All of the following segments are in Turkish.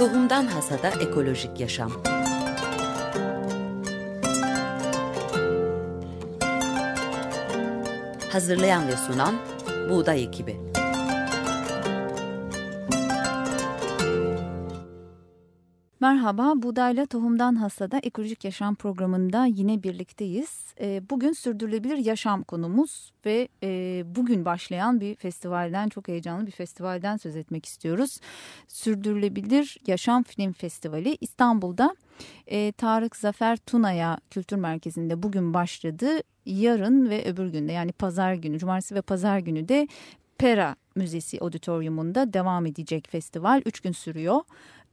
Tohumdan Hasada Ekolojik Yaşam Hazırlayan ve sunan Buğday Ekibi Merhaba, Buğdayla Tohumdan Hasada Ekolojik Yaşam programında yine birlikteyiz. Ee, bugün sürdürülebilir yaşam konumuz ve e, bugün başlayan bir festivalden, çok heyecanlı bir festivalden söz etmek istiyoruz. Sürdürülebilir Yaşam Film Festivali İstanbul'da e, Tarık Zafer Tunaya Kültür Merkezi'nde bugün başladı. Yarın ve öbür günde yani pazar günü, cumartesi ve pazar günü de Pera Müzesi Auditorium'unda devam edecek festival. Üç gün sürüyor.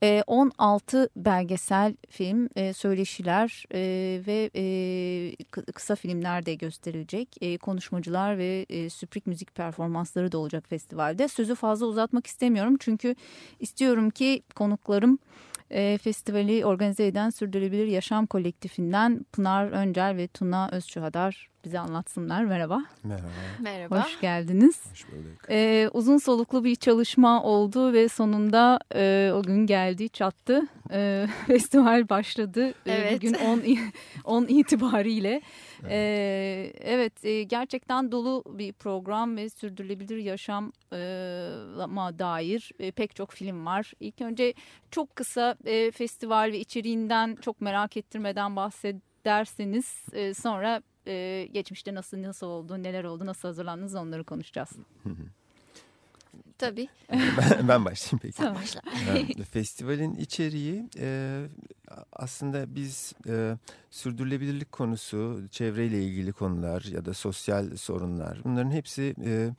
16 ee, belgesel film, e, söyleşiler e, ve e, kısa filmler de gösterilecek. Konuşmacılar ve süprik müzik performansları da olacak festivalde. Sözü fazla uzatmak istemiyorum çünkü istiyorum ki konuklarım festivali organize eden Sürdürülebilir Yaşam Kolektifinden Pınar Öncel ve Tuna Özçuhadar bize anlatsınlar. Merhaba. Merhaba. Merhaba. Hoş geldiniz. Hoş bulduk. Ee, uzun soluklu bir çalışma oldu ve sonunda e, o gün geldi, çattı. E, festival başladı. Ee, evet. Bugün 10, 10 itibariyle. Evet, ee, evet e, gerçekten dolu bir program ve sürdürülebilir yaşama dair e, pek çok film var. İlk önce çok kısa e, festival ve içeriğinden çok merak ettirmeden bahsederseniz e, sonra e, geçmişte nasıl nasıl oldu, neler oldu, nasıl hazırlandınız onları konuşacağız. Tabii. ben, ben başlayayım peki. Tamam. Başla. Festivalin içeriği e, aslında biz e, sürdürülebilirlik konusu, çevreyle ilgili konular ya da sosyal sorunlar bunların hepsi... E,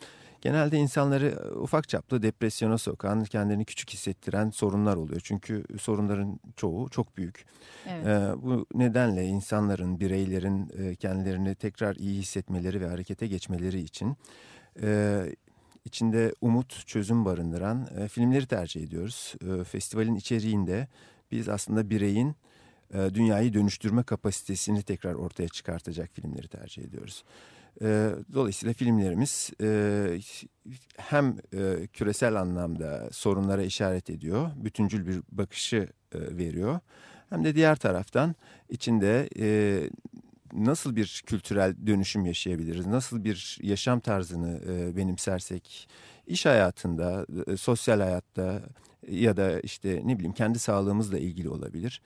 genelde insanları ufak çaplı depresyona sokan, kendini küçük hissettiren sorunlar oluyor. Çünkü sorunların çoğu çok büyük. Evet. Ee, bu nedenle insanların, bireylerin kendilerini tekrar iyi hissetmeleri ve harekete geçmeleri için e, içinde umut, çözüm barındıran e, filmleri tercih ediyoruz. E, festivalin içeriğinde biz aslında bireyin e, dünyayı dönüştürme kapasitesini tekrar ortaya çıkartacak filmleri tercih ediyoruz. E, dolayısıyla filmlerimiz e, hem e, küresel anlamda sorunlara işaret ediyor, bütüncül bir bakışı e, veriyor. Hem de diğer taraftan içinde e, nasıl bir kültürel dönüşüm yaşayabiliriz, nasıl bir yaşam tarzını e, benimsersek iş hayatında, e, sosyal hayatta ya da işte ne bileyim kendi sağlığımızla ilgili olabilir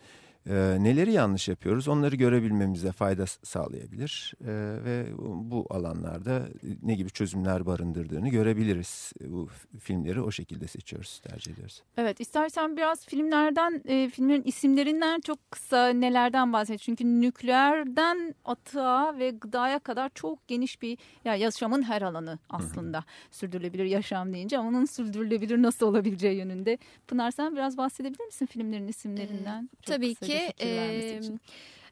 e, neleri yanlış yapıyoruz onları görebilmemize fayda sağlayabilir e, ve bu alanlarda ne gibi çözümler barındırdığını görebiliriz. Bu filmleri o şekilde seçiyoruz, tercih ediyoruz. Evet, istersen biraz filmlerden, e, filmlerin isimlerinden çok kısa nelerden bahset. Çünkü nükleerden atığa ve gıdaya kadar çok geniş bir ya yaşamın her alanı aslında. Hı -hı. Sürdürülebilir yaşam deyince ama onun sürdürülebilir nasıl olabileceği yönünde. Pınar sen biraz bahsedebilir misin filmlerin isimlerinden? Ee, tabii ki ki e,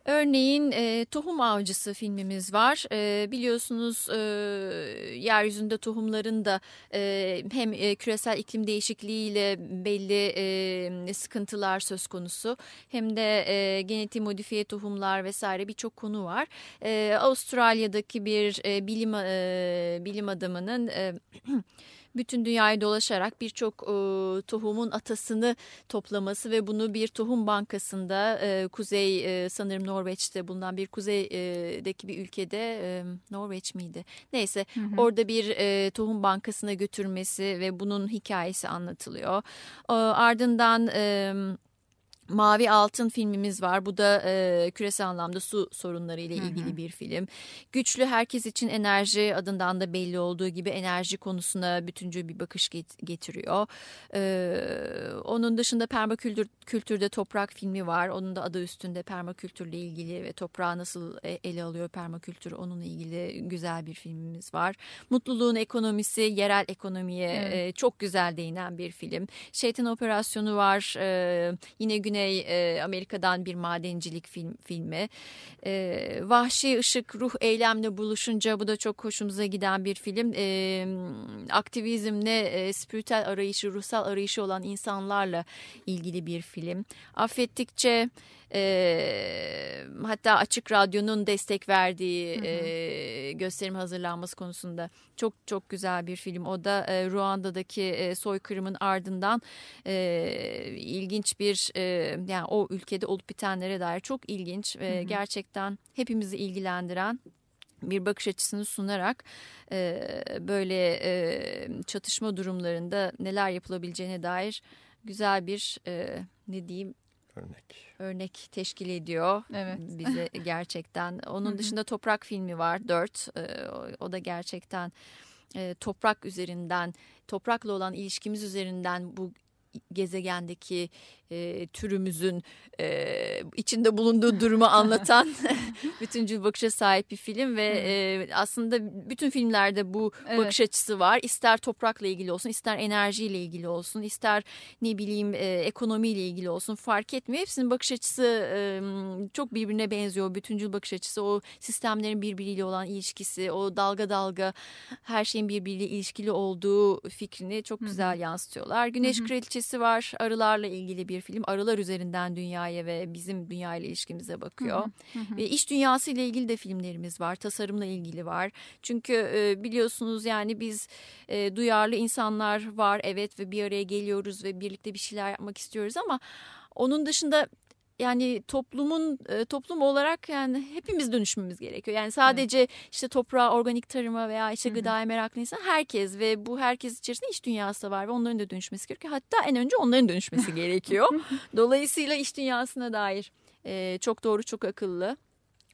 örneğin e, Tohum Avcısı filmimiz var. E, biliyorsunuz e, yeryüzünde tohumların da e, hem e, küresel iklim değişikliğiyle belli e, sıkıntılar söz konusu hem de e, genetik modifiye tohumlar vesaire birçok konu var. E, Avustralya'daki bir e, bilim e, bilim adamının e, bütün dünyayı dolaşarak birçok e, tohumun atasını toplaması ve bunu bir tohum bankasında e, kuzey e, sanırım Norveç'te bulunan bir kuzeydeki bir ülkede e, Norveç miydi? Neyse hı hı. orada bir e, tohum bankasına götürmesi ve bunun hikayesi anlatılıyor. E, ardından... E, Mavi Altın filmimiz var. Bu da e, küresel anlamda su sorunları ile ilgili bir film. Güçlü Herkes için Enerji adından da belli olduğu gibi enerji konusuna bütüncül bir bakış getiriyor. E, onun dışında permakültür kültürde toprak filmi var. Onun da adı üstünde permakültürle ilgili ve toprağı nasıl e, ele alıyor permakültür onunla ilgili güzel bir filmimiz var. Mutluluğun ekonomisi, yerel ekonomiye evet. e, çok güzel değinen bir film. Şeytan Operasyonu var. E, yine Güney Güney e, Amerika'dan bir madencilik film, filmi. E, Vahşi Işık ruh eylemle buluşunca bu da çok hoşumuza giden bir film. E, aktivizmle e, spiritüel arayışı, ruhsal arayışı olan insanlarla ilgili bir film. Affettikçe e, hatta Açık Radyo'nun destek verdiği hı hı. E, gösterim hazırlanması konusunda çok çok güzel bir film. O da e, Ruanda'daki e, soykırımın ardından e, ilginç bir e, yani o ülkede olup bitenlere dair çok ilginç ve hı hı. gerçekten hepimizi ilgilendiren bir bakış açısını sunarak e, böyle e, çatışma durumlarında neler yapılabileceğine dair güzel bir e, ne diyeyim örnek örnek teşkil ediyor evet. bize gerçekten. Onun dışında Toprak filmi var dört e, o da gerçekten e, toprak üzerinden toprakla olan ilişkimiz üzerinden bu gezegendeki e, türümüzün e, içinde bulunduğu durumu anlatan bütüncül bakışa sahip bir film ve e, aslında bütün filmlerde bu evet. bakış açısı var. İster toprakla ilgili olsun, ister enerjiyle ilgili olsun, ister ne bileyim e, ekonomiyle ilgili olsun fark etmiyor. Hepsinin bakış açısı e, çok birbirine benziyor. Bütüncül bakış açısı, o sistemlerin birbiriyle olan ilişkisi, o dalga dalga her şeyin birbiriyle ilişkili olduğu fikrini çok güzel yansıtıyorlar. Güneş Kraliçesi var, arılarla ilgili bir bir film. Arılar üzerinden dünyaya ve bizim dünya ile ilişkimize bakıyor. Hı hı. Ve iş dünyası ile ilgili de filmlerimiz var. Tasarımla ilgili var. Çünkü e, biliyorsunuz yani biz e, duyarlı insanlar var evet ve bir araya geliyoruz ve birlikte bir şeyler yapmak istiyoruz ama onun dışında yani toplumun e, toplum olarak yani hepimiz dönüşmemiz gerekiyor. Yani sadece evet. işte toprağa, organik tarıma veya işte gıdaya meraklı insan herkes ve bu herkes içerisinde iş dünyası da var ve onların da dönüşmesi gerekiyor. Hatta en önce onların dönüşmesi gerekiyor. Dolayısıyla iş dünyasına dair e, çok doğru, çok akıllı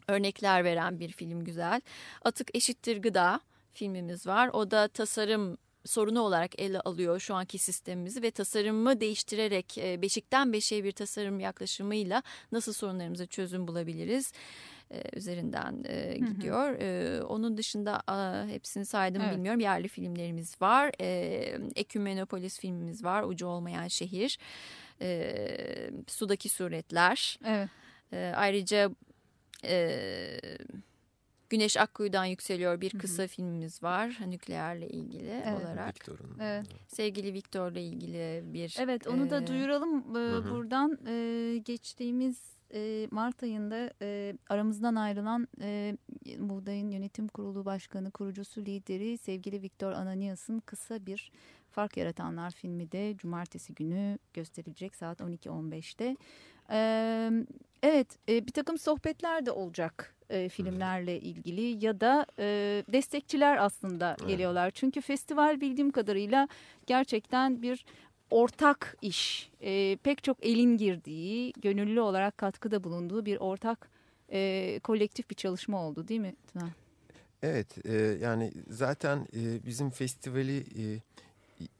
örnekler veren bir film güzel. Atık eşittir gıda filmimiz var. O da tasarım sorunu olarak ele alıyor şu anki sistemimizi ve tasarımı değiştirerek e, beşikten beşiğe bir tasarım yaklaşımıyla nasıl sorunlarımıza çözüm bulabiliriz e, üzerinden e, gidiyor. Hı hı. E, onun dışında a, hepsini saydım evet. bilmiyorum. Yerli filmlerimiz var. E, Ekümenopolis filmimiz var. Ucu olmayan şehir. E, Sudaki suretler. Evet. E, ayrıca e, Güneş Akkuyu'dan yükseliyor bir kısa Hı -hı. filmimiz var nükleerle ilgili evet. olarak. Victor'un. Evet. Sevgili Victor'la ilgili bir. Evet onu da duyuralım e, buradan e, geçtiğimiz e, Mart ayında e, aramızdan ayrılan e, Buğday'ın yönetim kurulu başkanı kurucusu lideri sevgili Victor Ananias'ın kısa bir Fark Yaratanlar filmi de cumartesi günü gösterilecek saat 12.15'te. E, evet e, bir takım sohbetler de olacak e, filmlerle ilgili ya da e, destekçiler aslında evet. geliyorlar. Çünkü festival bildiğim kadarıyla gerçekten bir ortak iş. E, pek çok elin girdiği, gönüllü olarak katkıda bulunduğu bir ortak e, kolektif bir çalışma oldu değil mi Tuna? Evet e, yani zaten e, bizim festivali e,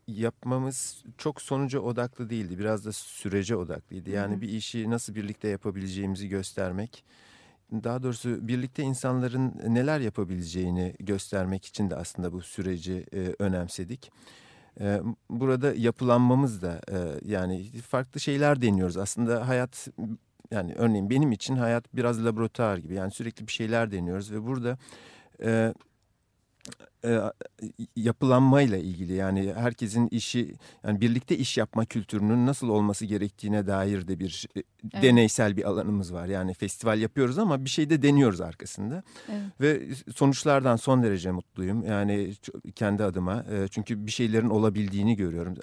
yapmamız çok sonuca odaklı değildi. Biraz da sürece odaklıydı. Yani Hı -hı. bir işi nasıl birlikte yapabileceğimizi göstermek daha doğrusu birlikte insanların neler yapabileceğini göstermek için de aslında bu süreci e, önemsedik. E, burada yapılanmamız da e, yani farklı şeyler deniyoruz. Aslında hayat yani örneğin benim için hayat biraz laboratuvar gibi yani sürekli bir şeyler deniyoruz ve burada... E, e, yapılanmayla ilgili yani herkesin işi yani birlikte iş yapma kültürünün nasıl olması gerektiğine dair de bir e, evet. deneysel bir alanımız var. Yani festival yapıyoruz ama bir şey de deniyoruz arkasında. Evet. Ve sonuçlardan son derece mutluyum. Yani kendi adıma e, çünkü bir şeylerin olabildiğini görüyorum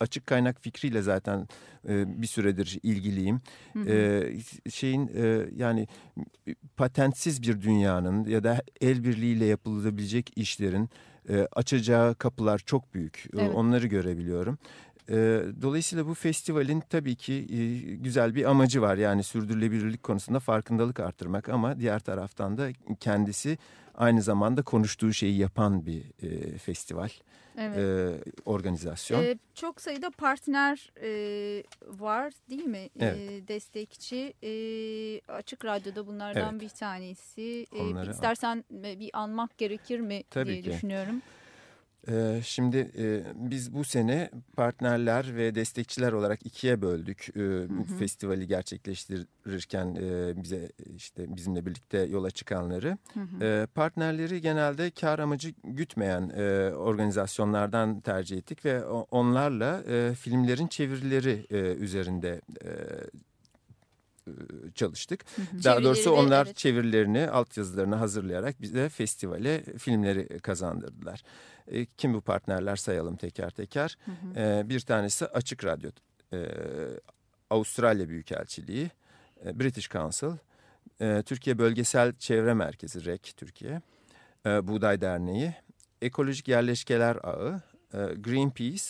açık kaynak fikriyle zaten e, bir süredir ilgiliyim. Hı hı. E, şeyin e, yani patentsiz bir dünyanın ya da el birliğiyle yapılabilecek işlerin e, açacağı kapılar çok büyük. E, evet. Onları görebiliyorum. E, dolayısıyla bu festivalin tabii ki e, güzel bir amacı var. Yani sürdürülebilirlik konusunda farkındalık arttırmak ama diğer taraftan da kendisi aynı zamanda konuştuğu şeyi yapan bir e, festival evet. e, organizasyon. E, çok sayıda partner e, var değil mi? Evet. E, destekçi. E, Açık Radyo'da bunlardan evet. bir tanesi. E, Onları... İstersen bir anmak gerekir mi Tabii diye ki. düşünüyorum. Ee, şimdi e, biz bu sene partnerler ve destekçiler olarak ikiye böldük. Ee, hı hı. Festivali gerçekleştirirken e, bize işte bizimle birlikte yola çıkanları. Hı hı. Ee, partnerleri genelde kar amacı gütmeyen e, organizasyonlardan tercih ettik ve onlarla filmlerin çevirileri üzerinde çalıştık. Hı hı. Daha doğrusu onlar evet. çevirilerini, altyazılarını hazırlayarak bize festivale filmleri kazandırdılar. E, kim bu partnerler sayalım teker teker. Hı hı. E, bir tanesi Açık Radyo, e, Avustralya Büyükelçiliği, e, British Council, e, Türkiye Bölgesel Çevre Merkezi REK Türkiye, e, Buğday Derneği, Ekolojik Yerleşkeler Ağı, e, Greenpeace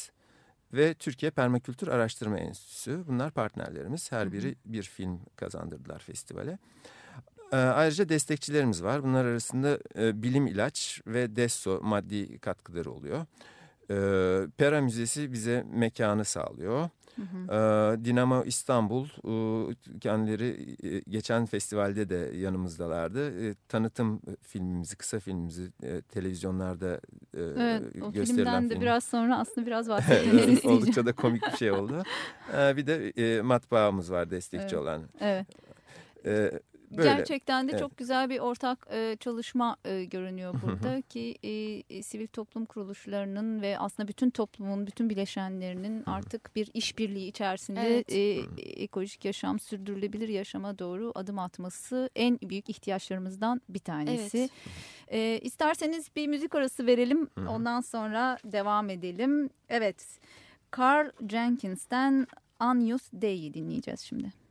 ve Türkiye Permakültür Araştırma Enstitüsü. Bunlar partnerlerimiz. Her biri bir film kazandırdılar festivale. Ee, ayrıca destekçilerimiz var. Bunlar arasında e, Bilim İlaç ve Desso maddi katkıları oluyor. Ee, Pera Müzesi bize mekanı sağlıyor. Hı hı. Ee, Dinamo İstanbul e, kendileri e, geçen festivalde de yanımızdalardı. Tanıtım filmimizi, kısa filmimizi televizyonlarda evet, o filmden de film. biraz sonra aslında biraz bahsetmenizi Oldukça da komik bir şey oldu. Bir de matbaamız var destekçi evet. olan. Evet. Böyle. Gerçekten de evet. çok güzel bir ortak e, çalışma e, görünüyor burada ki e, e, sivil toplum kuruluşlarının ve aslında bütün toplumun, bütün bileşenlerinin artık bir işbirliği içerisinde evet. e, ekolojik yaşam, sürdürülebilir yaşama doğru adım atması en büyük ihtiyaçlarımızdan bir tanesi. Evet. E, isterseniz bir müzik arası verelim, ondan sonra devam edelim. Evet, Carl Jenkins'ten Unused Day'i dinleyeceğiz şimdi.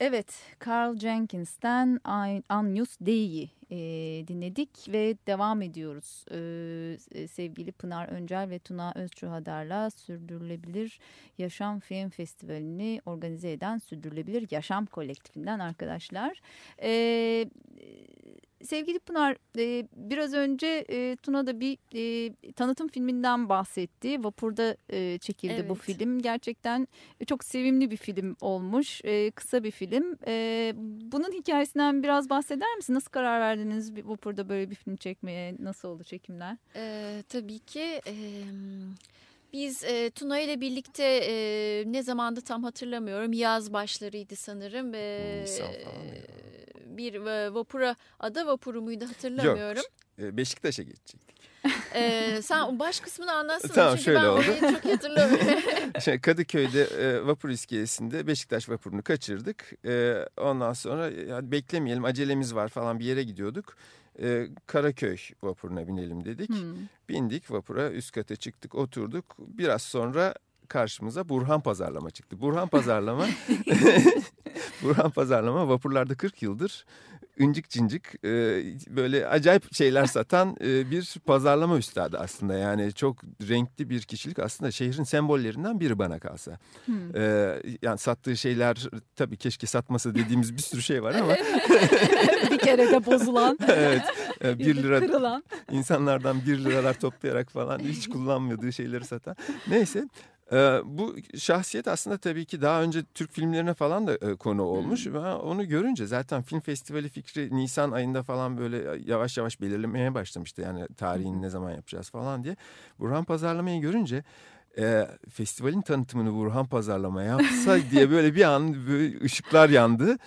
Evet, Carl Jenkins'ten Agnus Dei e, dinledik ve devam ediyoruz. E, sevgili Pınar Öncel ve Tuna Özçuhadar'la Sürdürülebilir Yaşam Film Festivali'ni organize eden Sürdürülebilir Yaşam Kolektifinden arkadaşlar. E, sevgili Pınar e, biraz önce e, Tuna da bir e, tanıtım filminden bahsetti. Vapurda e, çekildi evet. bu film. Gerçekten çok sevimli bir film olmuş. E, kısa bir film. E, bunun hikayesinden biraz bahseder misin? Nasıl karar verdiniz bir Vapurda böyle bir film çekmeye? Nasıl oldu çekimler? E, tabii ki... E, biz e, Tuna ile birlikte e, ne zamandı tam hatırlamıyorum. Yaz başlarıydı sanırım. E, Nisan falan bir e, vapura ada vapuru muydu hatırlamıyorum. Yok Beşiktaş'a geçecektik. ee, sen baş kısmını anlatsana tamam, çünkü şöyle ben oldu. orayı çok hatırlamıyorum. şey, Kadıköy'de e, vapur iskelesinde Beşiktaş vapurunu kaçırdık. E, ondan sonra ya, beklemeyelim acelemiz var falan bir yere gidiyorduk. E, Karaköy vapuruna binelim dedik. Hmm. Bindik vapura üst kata çıktık oturduk. Biraz sonra karşımıza Burhan Pazarlama çıktı. Burhan Pazarlama Burhan Pazarlama vapurlarda 40 yıldır incik cincik e, böyle acayip şeyler satan e, bir pazarlama üstadı aslında. Yani çok renkli bir kişilik aslında şehrin sembollerinden biri bana kalsa. Hmm. E, yani sattığı şeyler tabii keşke satmasa dediğimiz bir sürü şey var ama. bir kere de bozulan. evet. E, bir lira kırılan. insanlardan bir liralar toplayarak falan hiç kullanmadığı şeyleri satan. Neyse bu şahsiyet aslında tabii ki daha önce Türk filmlerine falan da konu olmuş. Ben onu görünce zaten film festivali fikri Nisan ayında falan böyle yavaş yavaş belirlemeye başlamıştı. Yani tarihini ne zaman yapacağız falan diye. Burhan Pazarlamayı görünce e, festivalin tanıtımını Burhan Pazarlama yapsa diye böyle bir an böyle ışıklar yandı.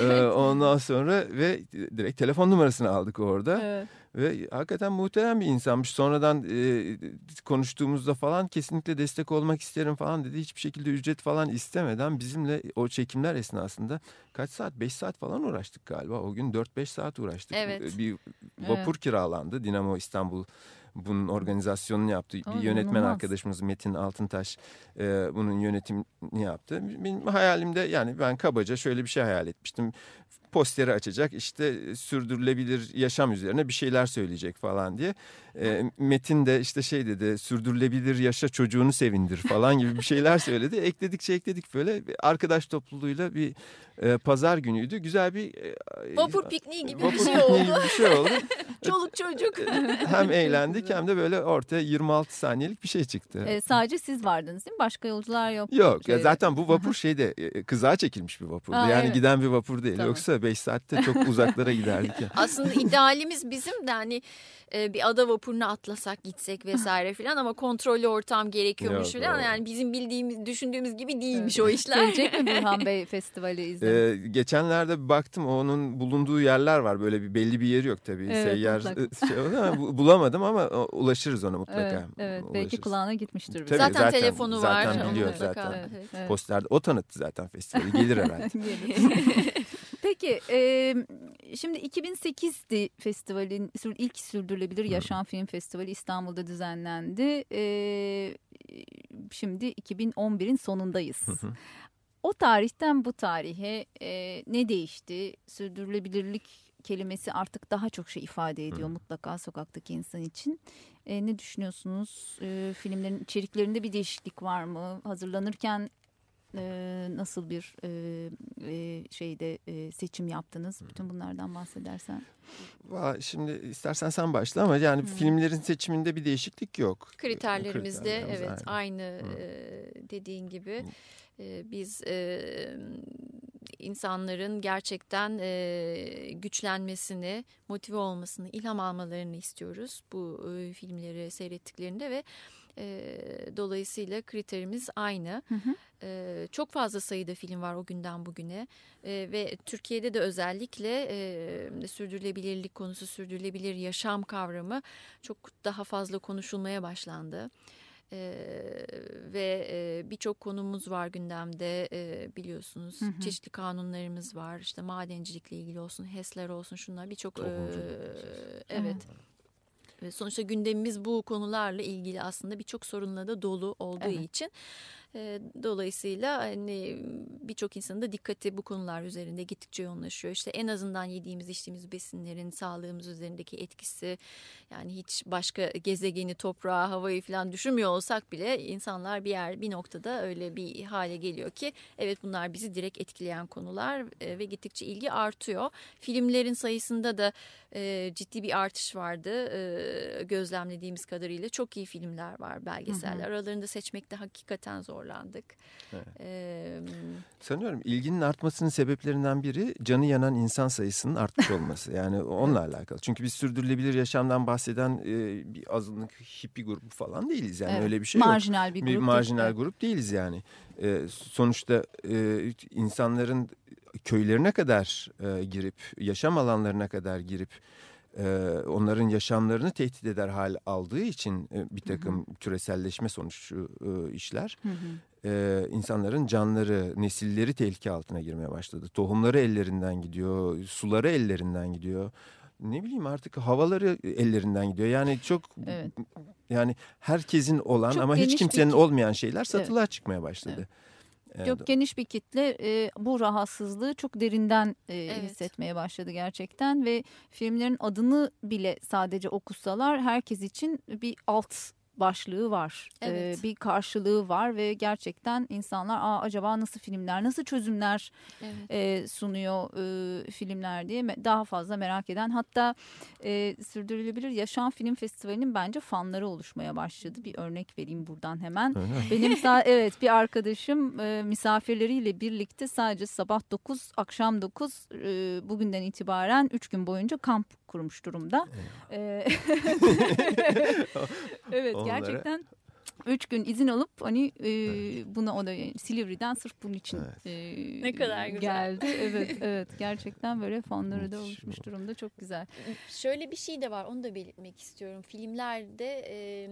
E, ondan sonra ve direkt telefon numarasını aldık orada. Evet. Ve hakikaten muhterem bir insanmış. Sonradan e, konuştuğumuzda falan kesinlikle destek olmak isterim falan dedi. Hiçbir şekilde ücret falan istemeden bizimle o çekimler esnasında kaç saat? Beş saat falan uğraştık galiba. O gün dört beş saat uğraştık. Evet. Bir vapur evet. kiralandı. Dinamo İstanbul bunun organizasyonunu yaptı. Aa, bir yönetmen inanılmaz. arkadaşımız Metin Altıntaş e, bunun yönetimini yaptı. Benim hayalimde yani ben kabaca şöyle bir şey hayal etmiştim posteri açacak işte sürdürülebilir yaşam üzerine bir şeyler söyleyecek falan diye. E, Metin de işte şey dedi sürdürülebilir yaşa çocuğunu sevindir falan gibi bir şeyler söyledi. Ekledikçe ekledik böyle arkadaş topluluğuyla bir e, pazar günüydü. Güzel bir... E, vapur pikniği gibi vapur bir şey oldu. Gibi bir şey oldu. Çoluk çocuk. hem eğlendik hem de böyle ortaya 26 saniyelik bir şey çıktı. E, sadece siz vardınız değil mi? Başka yolcular yok. Yok şey... ya zaten bu vapur şeyde kızağa çekilmiş bir vapurdu. Aa, yani evet. giden bir vapur değil. Tamam. Yoksa 5 saatte çok uzaklara giderdik. Ya. Aslında idealimiz bizim de hani e, bir ada vapuruna atlasak gitsek vesaire filan ama kontrollü ortam gerekiyormuş filan. Yani bizim bildiğimiz düşündüğümüz gibi değilmiş evet. o işler. Gelecek mi Burhan Bey festivali izlemeye? Ee, geçenlerde baktım onun bulunduğu yerler var. Böyle bir belli bir yeri yok tabii. Evet, Seyyar şey ama bulamadım ama ulaşırız ona mutlaka. Evet, evet ulaşırız. belki kulağına gitmiştir. Tabii, zaten, zaten telefonu zaten var. Zaten biliyor zaten. Evet, evet. Postlerde o tanıttı zaten festivali. Gelir herhalde. Peki e, şimdi 2008'di festivalin ilk sürdürülebilir yaşam film festivali İstanbul'da düzenlendi. E, şimdi 2011'in sonundayız. O tarihten bu tarihe e, ne değişti? Sürdürülebilirlik kelimesi artık daha çok şey ifade ediyor Hı. mutlaka sokaktaki insan için. E, ne düşünüyorsunuz? E, filmlerin içeriklerinde bir değişiklik var mı? Hazırlanırken e, nasıl bir e, e, şeyde e, seçim yaptınız? Bütün bunlardan bahsedersen. Şimdi istersen sen başla ama yani hmm. filmlerin seçiminde bir değişiklik yok. Kriterlerimizde Kriterlerimiz evet aynı, aynı hmm. dediğin gibi. Hmm. Biz e, insanların gerçekten e, güçlenmesini, motive olmasını, ilham almalarını istiyoruz bu e, filmleri seyrettiklerinde ve e, dolayısıyla kriterimiz aynı. Hı hı. E, çok fazla sayıda film var o günden bugüne e, ve Türkiye'de de özellikle e, sürdürülebilirlik konusu, sürdürülebilir yaşam kavramı çok daha fazla konuşulmaya başlandı. Ee, ve e, birçok konumuz var gündemde e, biliyorsunuz. Hı hı. çeşitli kanunlarımız var. İşte madencilikle ilgili olsun HES'ler olsun şunlar birçok e, evet. Sonuçta gündemimiz bu konularla ilgili aslında birçok sorunla da dolu olduğu evet. için E, dolayısıyla hani birçok insanın da dikkati bu konular üzerinde gittikçe yoğunlaşıyor. İşte en azından yediğimiz içtiğimiz besinlerin sağlığımız üzerindeki etkisi yani hiç başka gezegeni, toprağı, havayı falan düşünmüyor olsak bile insanlar bir yer bir noktada öyle bir hale geliyor ki evet bunlar bizi direkt etkileyen konular e, ve gittikçe ilgi artıyor. Filmlerin sayısında da e, ciddi bir artış vardı e, gözlemlediğimiz kadarıyla. Çok iyi filmler var belgeseller. Hı hı. Aralarında seçmekte hakikaten zorlandık. Evet. Ee, Sanıyorum ilginin artmasının sebeplerinden biri canı yanan insan sayısının artmış olması. Yani onunla alakalı. Çünkü biz sürdürülebilir yaşamdan bahseden e, bir azınlık hippie grubu falan değiliz. Yani evet. öyle bir şey marjinal yok. bir grup. Bir marjinal değil. grup değiliz yani. E, sonuçta e, insanların köylerine kadar e, girip, yaşam alanlarına kadar girip onların yaşamlarını tehdit eder hal aldığı için bir takım hı hı. küreselleşme sonuçlu işler. Hı hı. İnsanların canları, nesilleri tehlike altına girmeye başladı. Tohumları ellerinden gidiyor, suları ellerinden gidiyor. Ne bileyim artık havaları ellerinden gidiyor. Yani çok evet. yani herkesin olan çok ama hiç kimsenin bir... olmayan şeyler satılığa evet. çıkmaya başladı. Evet. Çok geniş bir kitle e, bu rahatsızlığı çok derinden e, evet. hissetmeye başladı gerçekten ve filmlerin adını bile sadece okusalar herkes için bir alt başlığı var. Evet. Ee, bir karşılığı var ve gerçekten insanlar Aa, acaba nasıl filmler, nasıl çözümler evet. e, sunuyor e, filmler diye daha fazla merak eden. Hatta e, Sürdürülebilir Yaşam Film Festivali'nin bence fanları oluşmaya başladı. Bir örnek vereyim buradan hemen. Benim evet bir arkadaşım e, misafirleriyle birlikte sadece sabah 9, akşam 9 e, bugünden itibaren 3 gün boyunca kamp kurmuş durumda. Evet, evet gerçekten üç gün izin alıp hani e, evet. buna o da Silivri'den sırf bunun için evet. e, ne kadar güzel. geldi. evet evet gerçekten böyle fonları da oluşmuş durumda çok güzel. Şöyle bir şey de var onu da belirtmek istiyorum. Filmlerde e,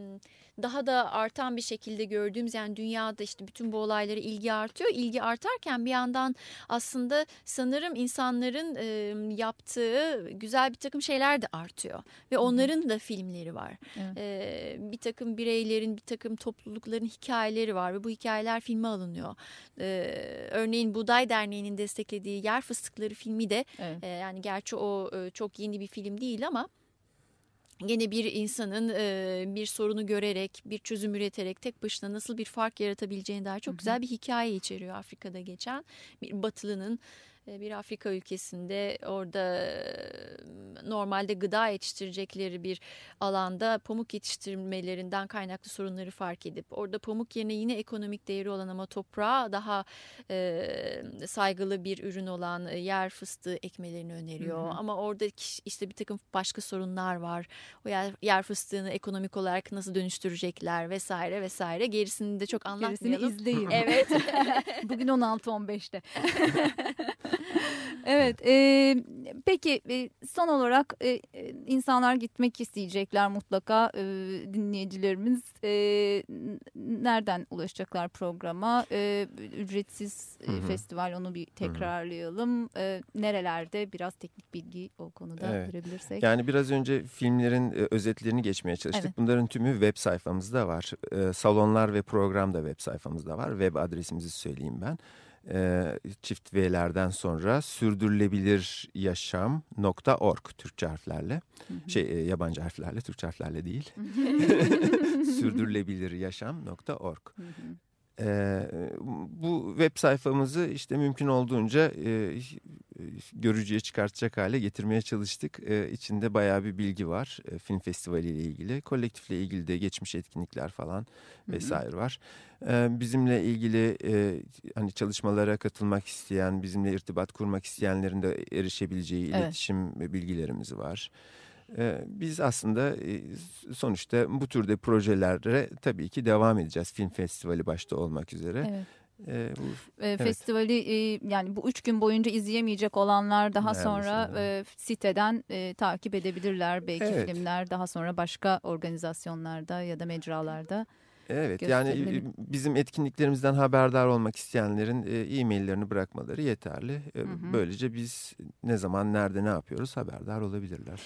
daha da artan bir şekilde gördüğümüz yani dünyada işte bütün bu olaylara ilgi artıyor. İlgi artarken bir yandan aslında sanırım insanların e, yaptığı güzel bir takım şeyler de artıyor ve onların da filmleri var. Evet. E, bir takım bireylerin bir takım toplulukların hikayeleri var ve bu hikayeler filme alınıyor. E, örneğin Buğday Derneği'nin desteklediği Yer Fıstıkları filmi de evet. e, yani gerçi o e, çok yeni bir film değil ama Gene bir insanın e, bir sorunu görerek, bir çözüm üreterek tek başına nasıl bir fark yaratabileceğine dair çok güzel bir hikaye içeriyor Afrika'da geçen. Bir batılının ee, bir Afrika ülkesinde orada normalde gıda yetiştirecekleri bir alanda pamuk yetiştirmelerinden kaynaklı sorunları fark edip orada pamuk yerine yine ekonomik değeri olan ama toprağa daha e, saygılı bir ürün olan yer fıstığı ekmelerini öneriyor. Hı hı. Ama orada işte bir takım başka sorunlar var. O yer, yer fıstığını ekonomik olarak nasıl dönüştürecekler vesaire vesaire. Gerisini de çok anlatmayalım. Gerisini izleyin. Evet. Bugün 16-15'te. evet. E, peki e, son olarak e, insanlar gitmek isteyecekler mutlaka e, dinleyicilerimiz. E, nereden ulaşacaklar programa? E, ücretsiz e, festival onu bir tekrarlayalım. E, nerelerde biraz teknik bilgi o konuda evet. verebilirsek. Yani biraz önce filmlerin e, özetlerini geçmeye çalıştık. Evet. Bunların tümü web sayfamızda var. E, salonlar ve program da web sayfamızda var. Web adresimizi söyleyeyim ben e, çift V'lerden sonra sürdürülebilir yaşam.org Türkçe harflerle. Hı hı. Şey e, yabancı harflerle Türkçe harflerle değil. sürdürülebilir yaşam.org. Ee, bu web sayfamızı işte mümkün olduğunca e, görücüye çıkartacak hale getirmeye çalıştık. E, içinde bayağı bir bilgi var e, film festivali ile ilgili. Kolektifle ilgili de geçmiş etkinlikler falan vesaire var. E, bizimle ilgili e, hani çalışmalara katılmak isteyen, bizimle irtibat kurmak isteyenlerin de erişebileceği evet. iletişim bilgilerimiz var. Ee, biz aslında e, sonuçta bu türde projelere tabii ki devam edeceğiz. Film festivali başta olmak üzere. Evet. Ee, bu, evet. Festivali e, yani bu üç gün boyunca izleyemeyecek olanlar daha evet, sonra e, siteden e, takip edebilirler belki evet. filmler daha sonra başka organizasyonlarda ya da mecralarda. Evet yani bizim etkinliklerimizden haberdar olmak isteyenlerin e-maillerini bırakmaları yeterli. Hı hı. Böylece biz ne zaman nerede ne yapıyoruz haberdar olabilirler.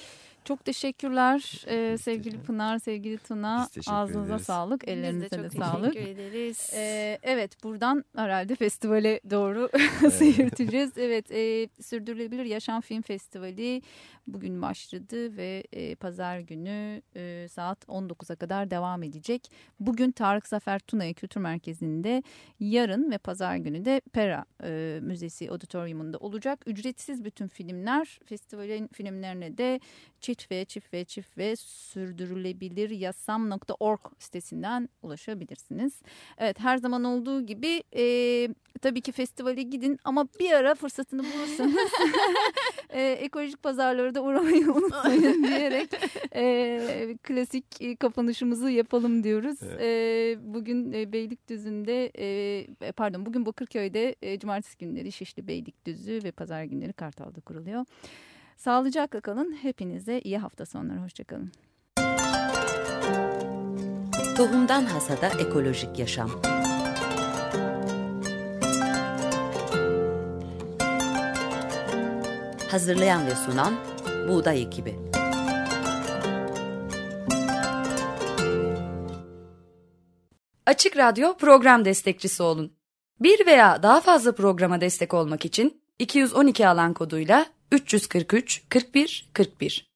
Çok teşekkürler ee, sevgili Pınar, sevgili Tuna. Ağzınıza ederiz. sağlık, ellerinize de, de sağlık. teşekkür ederiz. Ee, evet buradan herhalde festivale doğru seyirteceğiz. Evet e, Sürdürülebilir Yaşam Film Festivali bugün başladı ve e, pazar günü e, saat 19'a kadar devam edecek. Bugün Tarık Zafer Tuna'ya Kültür Merkezi'nde yarın ve pazar günü de Pera e, Müzesi Auditorium'unda olacak. Ücretsiz bütün filmler festivalin filmlerine de çift ve çift ve çift ve sürdürülebilir yasam.org sitesinden ulaşabilirsiniz. Evet her zaman olduğu gibi e, tabii ki festivale gidin ama bir ara fırsatını bulursanız e, ekolojik pazarları da uğramayı unutmayın diyerek e, klasik kapanışımızı yapalım diyoruz. Evet. E, bugün Beylikdüzü'nde e, pardon bugün Bakırköy'de e, cumartesi günleri Şişli Beylikdüzü ve pazar günleri Kartal'da kuruluyor. Sağlıcakla kalın. Hepinize iyi hafta sonları. Hoşçakalın. Tohumdan Hasada Ekolojik Yaşam Hazırlayan ve sunan Buğday Ekibi Açık Radyo program destekçisi olun. Bir veya daha fazla programa destek olmak için 212 alan koduyla 343 41 41